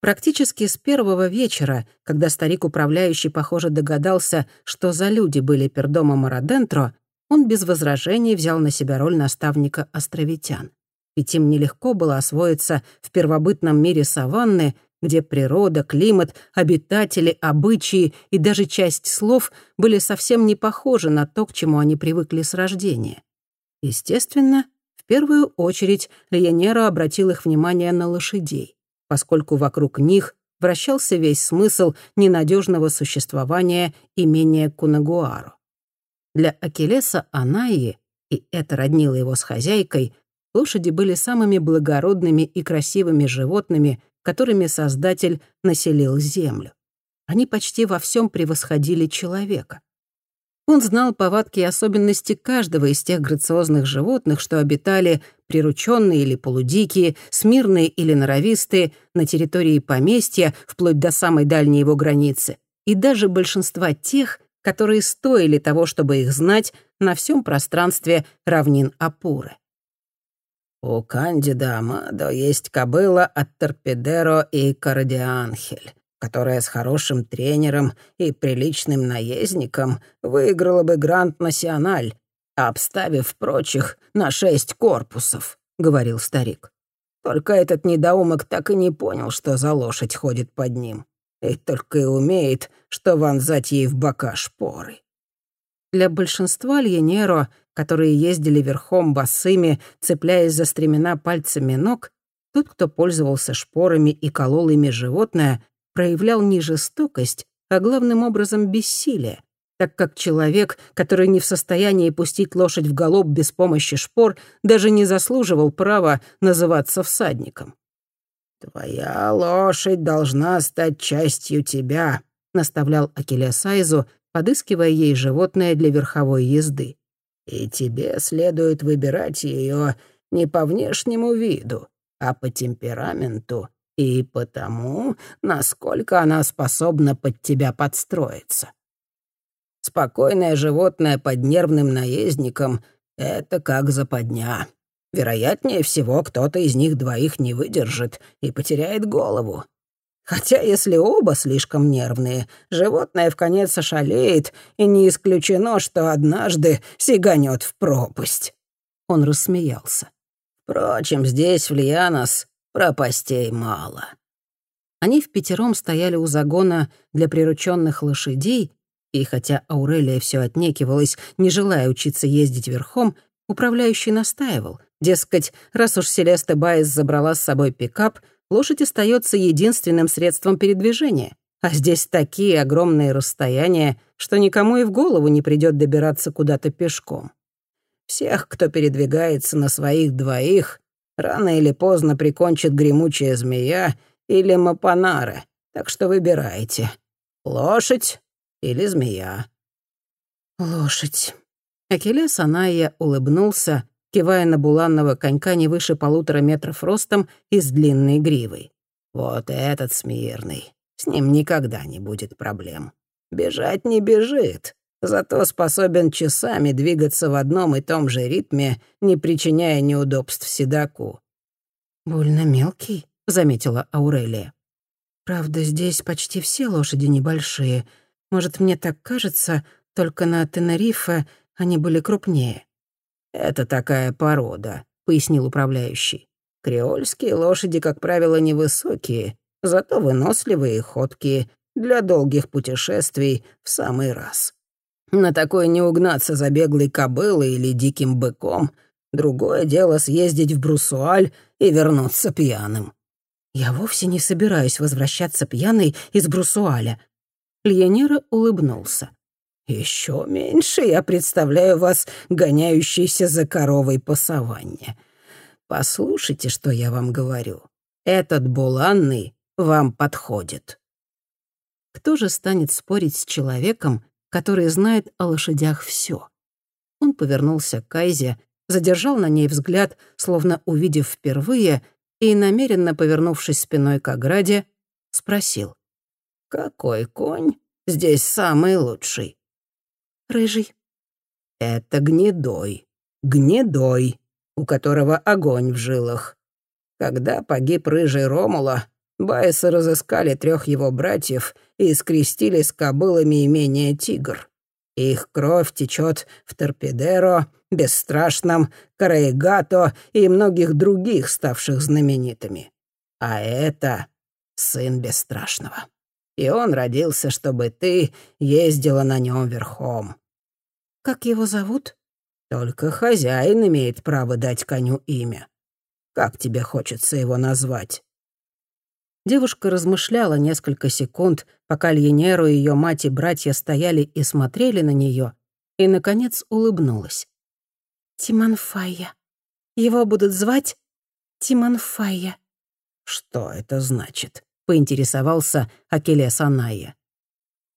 Практически с первого вечера, когда старик-управляющий, похоже, догадался, что за люди были пердома Марадентро, он без возражений взял на себя роль наставника островитян. Ведь им нелегко было освоиться в первобытном мире саванны, где природа, климат, обитатели, обычаи и даже часть слов были совсем не похожи на то, к чему они привыкли с рождения. Естественно, в первую очередь Леонеро обратил их внимание на лошадей поскольку вокруг них вращался весь смысл ненадежного существования имения Кунагуару. Для Акелеса Анаи, и это роднило его с хозяйкой, лошади были самыми благородными и красивыми животными, которыми Создатель населил Землю. Они почти во всем превосходили человека. Он знал повадки и особенности каждого из тех грациозных животных, что обитали прирученные или полудикие, смирные или норовистые, на территории поместья, вплоть до самой дальней его границы, и даже большинства тех, которые стоили того, чтобы их знать на всем пространстве равнин Апуры. «У Кандида Амадо есть кобыла от Торпедеро и Кардианхель которая с хорошим тренером и приличным наездником выиграла бы Гранд Националь, обставив прочих на шесть корпусов», — говорил старик. «Только этот недоумок так и не понял, что за лошадь ходит под ним, и только и умеет, что вонзать ей в бока шпоры». Для большинства льенеро, которые ездили верхом босыми, цепляясь за стремена пальцами ног, тот, кто пользовался шпорами и колол ими животное, проявлял не жестокость, а главным образом бессилие, так как человек, который не в состоянии пустить лошадь в галоп без помощи шпор, даже не заслуживал права называться всадником. «Твоя лошадь должна стать частью тебя», — наставлял Акелес Айзу, подыскивая ей животное для верховой езды. «И тебе следует выбирать ее не по внешнему виду, а по темпераменту и потому, насколько она способна под тебя подстроиться. Спокойное животное под нервным наездником — это как западня. Вероятнее всего, кто-то из них двоих не выдержит и потеряет голову. Хотя если оба слишком нервные, животное в конец ошалеет, и не исключено, что однажды сиганет в пропасть. Он рассмеялся. Впрочем, здесь, в Лианос, пропастей мало». Они в пятером стояли у загона для прирученных лошадей, и хотя Аурелия все отнекивалась, не желая учиться ездить верхом, управляющий настаивал. Дескать, раз уж Селеста Байес забрала с собой пикап, лошадь остается единственным средством передвижения. А здесь такие огромные расстояния, что никому и в голову не придет добираться куда-то пешком. Всех, кто передвигается на своих двоих, Рано или поздно прикончит гремучая змея или мапанары, так что выбирайте. Лошадь или змея?» «Лошадь». Акелес Аная улыбнулся, кивая на буланного конька не выше полутора метров ростом и с длинной гривой. «Вот этот смирный. С ним никогда не будет проблем. Бежать не бежит, зато способен часами двигаться в одном и том же ритме, не причиняя неудобств седаку». «Больно мелкий», — заметила Аурелия. «Правда, здесь почти все лошади небольшие. Может, мне так кажется, только на Тенерифе они были крупнее». «Это такая порода», — пояснил управляющий. «Креольские лошади, как правило, невысокие, зато выносливые и ходкие, для долгих путешествий в самый раз». На такое не угнаться за беглой кобылой или диким быком. Другое дело съездить в Брусуаль и вернуться пьяным. Я вовсе не собираюсь возвращаться пьяной из Брусуаля. Льянера улыбнулся. Еще меньше я представляю вас, гоняющейся за коровой по саванне. Послушайте, что я вам говорю. Этот буланный вам подходит. Кто же станет спорить с человеком, который знает о лошадях все. Он повернулся к Кайзе, задержал на ней взгляд, словно увидев впервые, и, намеренно повернувшись спиной к ограде, спросил. «Какой конь здесь самый лучший?» «Рыжий». «Это гнедой. Гнедой, у которого огонь в жилах. Когда погиб рыжий Ромула, Байесы разыскали трех его братьев и скрестили с кобылами имение «Тигр». Их кровь течет в Торпедеро, Бесстрашном, Караегато и многих других, ставших знаменитыми. А это сын Бесстрашного. И он родился, чтобы ты ездила на нем верхом. Как его зовут? Только хозяин имеет право дать коню имя. Как тебе хочется его назвать? Девушка размышляла несколько секунд, пока Льенеру ее мать и братья стояли и смотрели на нее, и, наконец, улыбнулась. «Тиманфая. Его будут звать Тиманфая». «Что это значит?» — поинтересовался Акелес Аная.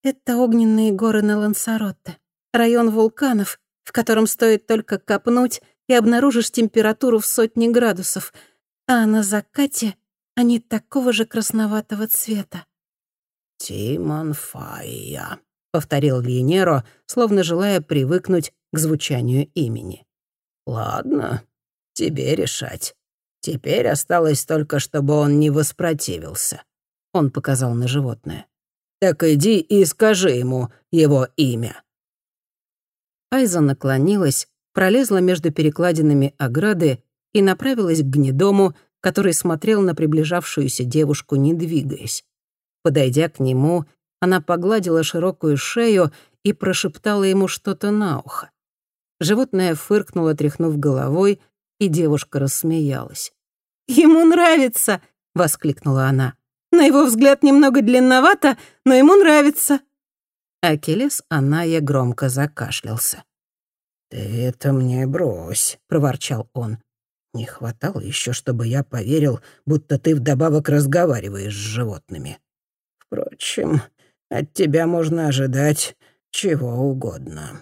«Это огненные горы на Лансаротте, район вулканов, в котором стоит только копнуть, и обнаружишь температуру в сотни градусов, а на закате они такого же красноватого цвета. «Тимонфая», — повторил Льенеро, словно желая привыкнуть к звучанию имени. «Ладно, тебе решать. Теперь осталось только, чтобы он не воспротивился». Он показал на животное. «Так иди и скажи ему его имя». Айза наклонилась, пролезла между перекладинами ограды и направилась к гнедому, который смотрел на приближавшуюся девушку, не двигаясь. Подойдя к нему, она погладила широкую шею и прошептала ему что-то на ухо. Животное фыркнуло, тряхнув головой, и девушка рассмеялась. «Ему нравится!» — воскликнула она. «На его взгляд немного длинновато, но ему нравится!» Акелес Аная громко закашлялся. «Ты это мне брось», — проворчал он. Не хватало еще, чтобы я поверил, будто ты вдобавок разговариваешь с животными. Впрочем, от тебя можно ожидать чего угодно.